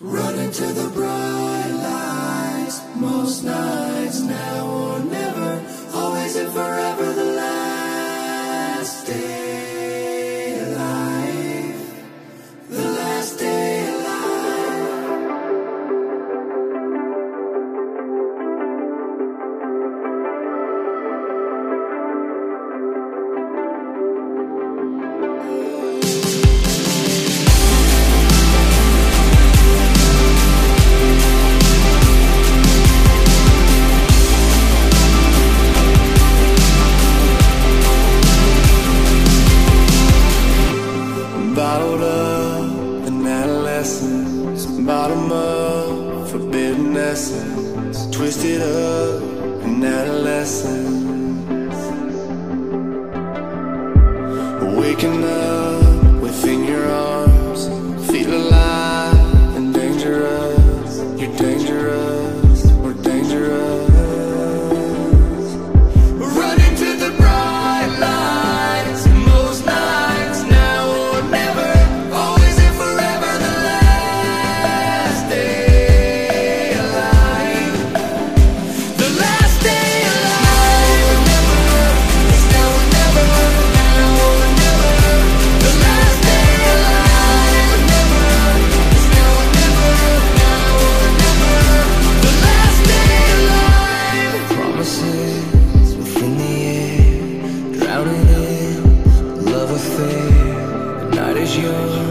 Running to the bright lights, most nights now or never, essence, twisted up in adolescence. Waking up. The night is yours.